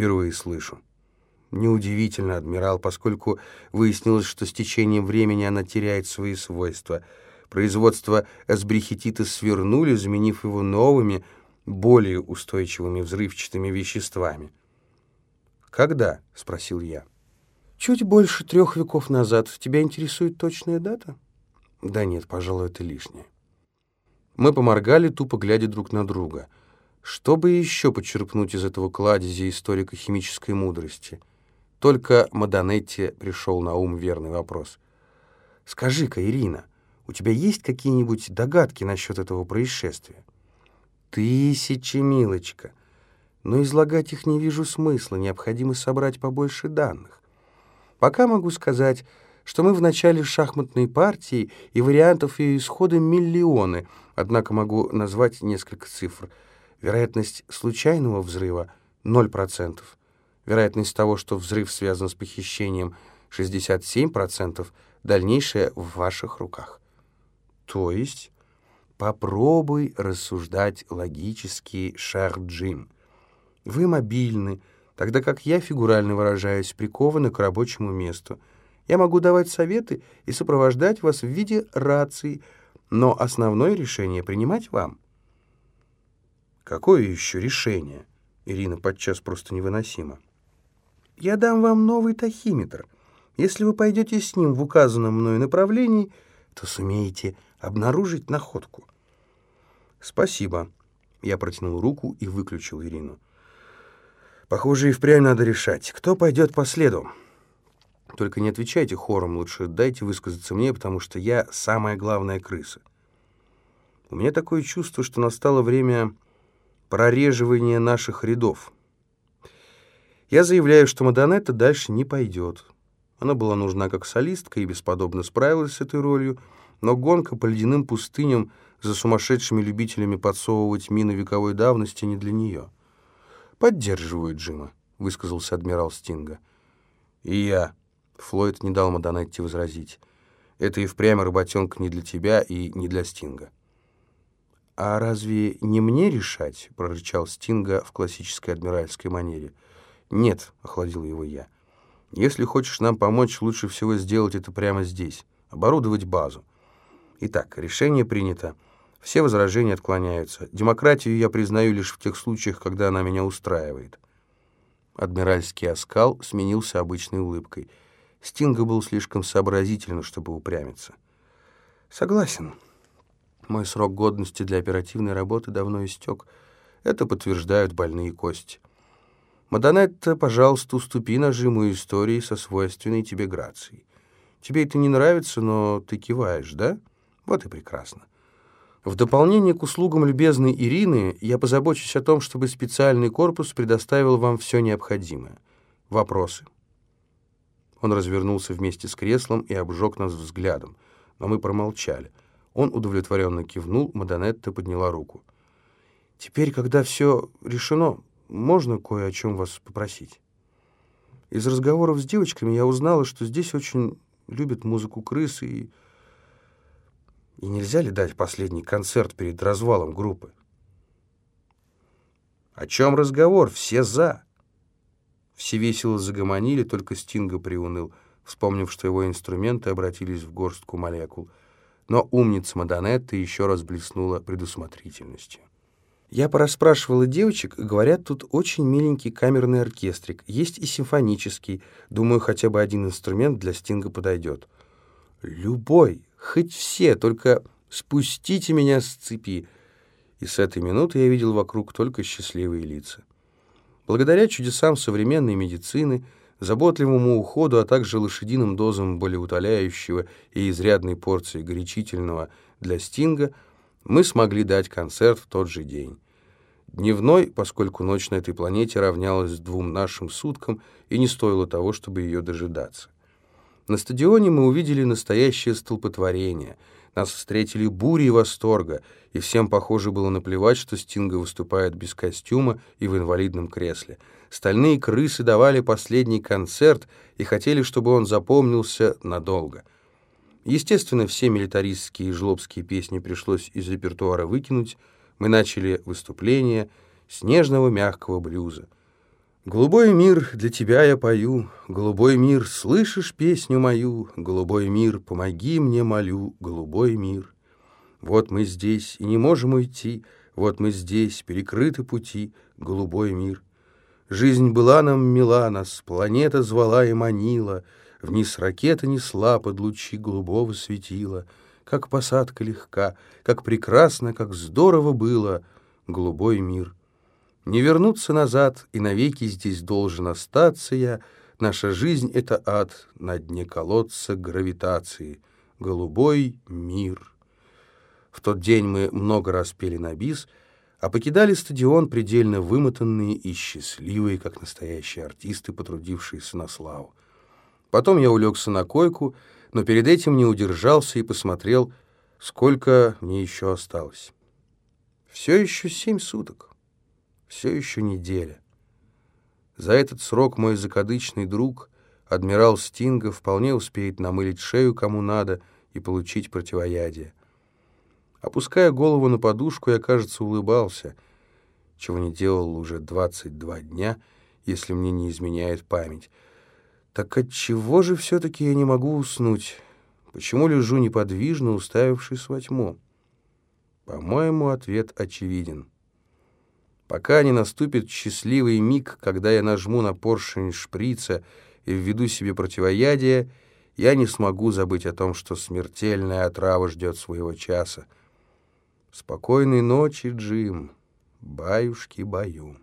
Впервые слышу. Неудивительно, адмирал, поскольку выяснилось, что с течением времени она теряет свои свойства. Производство асбрихетита свернули, заменив его новыми, более устойчивыми взрывчатыми веществами. «Когда?» — спросил я. «Чуть больше трех веков назад. Тебя интересует точная дата?» «Да нет, пожалуй, это лишнее». Мы поморгали, тупо глядя друг на друга. Что бы еще почерпнуть из этого кладезя историко-химической мудрости? Только Маданетти пришел на ум верный вопрос. «Скажи-ка, Ирина, у тебя есть какие-нибудь догадки насчет этого происшествия?» «Тысячи, милочка. Но излагать их не вижу смысла, необходимо собрать побольше данных. Пока могу сказать, что мы в начале шахматной партии, и вариантов ее исхода миллионы, однако могу назвать несколько цифр. Вероятность случайного взрыва — 0%. Вероятность того, что взрыв связан с похищением — 67%. Дальнейшее в ваших руках. То есть попробуй рассуждать логически, Шар Джим. Вы мобильны, тогда как я, фигурально выражаюсь, прикованы к рабочему месту. Я могу давать советы и сопровождать вас в виде рации, но основное решение принимать вам. Какое еще решение? Ирина подчас просто невыносима. Я дам вам новый тахиметр. Если вы пойдете с ним в указанном мною направлении, то сумеете обнаружить находку. Спасибо. Я протянул руку и выключил Ирину. Похоже, и впрямь надо решать, кто пойдет по следу. Только не отвечайте хором, лучше дайте высказаться мне, потому что я самая главная крыса. У меня такое чувство, что настало время прореживания наших рядов. Я заявляю, что Мадонетта дальше не пойдет. Она была нужна как солистка и бесподобно справилась с этой ролью, но гонка по ледяным пустыням за сумасшедшими любителями подсовывать мины вековой давности не для нее. «Поддерживаю Джима», — высказался адмирал Стинга. «И я», — Флойд не дал Мадонетте возразить. «Это и впрямь работенка не для тебя и не для Стинга». «А разве не мне решать?» — прорычал Стинга в классической адмиральской манере — «Нет», — охладил его я. «Если хочешь нам помочь, лучше всего сделать это прямо здесь, оборудовать базу. Итак, решение принято. Все возражения отклоняются. Демократию я признаю лишь в тех случаях, когда она меня устраивает». Адмиральский оскал сменился обычной улыбкой. Стинга был слишком сообразительным, чтобы упрямиться. «Согласен. Мой срок годности для оперативной работы давно истек. Это подтверждают больные кости». Мадонетта, пожалуйста, уступи нажиму истории со свойственной тебе грацией. Тебе это не нравится, но ты киваешь, да? Вот и прекрасно. В дополнение к услугам любезной Ирины я позабочусь о том, чтобы специальный корпус предоставил вам все необходимое. Вопросы?» Он развернулся вместе с креслом и обжег нас взглядом, но мы промолчали. Он удовлетворенно кивнул, Мадонетта подняла руку. «Теперь, когда все решено, можно кое о чем вас попросить? Из разговоров с девочками я узнала, что здесь очень любят музыку крысы, и... И нельзя ли дать последний концерт перед развалом группы? О чем разговор? Все за. Все весело загомонили, только Стинга приуныл, вспомнив, что его инструменты обратились в горстку молекул. Но умница Мадонетта еще раз блеснула предусмотрительностью. Я порасспрашивала девочек, говорят, тут очень миленький камерный оркестрик. Есть и симфонический. Думаю, хотя бы один инструмент для стинга подойдет. Любой, хоть все, только спустите меня с цепи. И с этой минуты я видел вокруг только счастливые лица. Благодаря чудесам современной медицины, заботливому уходу, а также лошадиным дозам болеутоляющего и изрядной порции горячительного для стинга – мы смогли дать концерт в тот же день. Дневной, поскольку ночь на этой планете равнялась двум нашим суткам и не стоило того, чтобы ее дожидаться. На стадионе мы увидели настоящее столпотворение. Нас встретили бури восторга, и всем, похоже, было наплевать, что Стинга выступает без костюма и в инвалидном кресле. Стальные крысы давали последний концерт и хотели, чтобы он запомнился надолго — Естественно, все милитаристские и жлобские песни пришлось из репертуара выкинуть. Мы начали выступление снежного мягкого блюза. Голубой мир, для тебя я пою, Голубой мир, слышишь песню мою, Голубой мир, помоги мне, молю, Голубой мир. Вот мы здесь и не можем уйти, Вот мы здесь, перекрыты пути, Голубой мир. Жизнь была нам мила, нас планета звала и манила, Вниз ракета несла под лучи голубого светила, Как посадка легка, как прекрасно, как здорово было, Голубой мир. Не вернуться назад, и навеки здесь должен остаться я. Наша жизнь — это ад на дне колодца гравитации. Голубой мир. В тот день мы много раз пели на бис, а покидали стадион предельно вымотанные и счастливые, как настоящие артисты, потрудившиеся на славу. Потом я улегся на койку, но перед этим не удержался и посмотрел, сколько мне еще осталось. Все еще семь суток все еще неделя. За этот срок мой закадычный друг, адмирал Стинга, вполне успеет намылить шею кому надо и получить противоядие. Опуская голову на подушку, я, кажется, улыбался, чего не делал уже 22 дня, если мне не изменяет память. Так отчего же все-таки я не могу уснуть? Почему лежу неподвижно, уставившись во тьму? По-моему, ответ очевиден. Пока не наступит счастливый миг, когда я нажму на поршень шприца и введу себе противоядие, я не смогу забыть о том, что смертельная отрава ждет своего часа. Спокойной ночи, Джим. Баюшки-баю.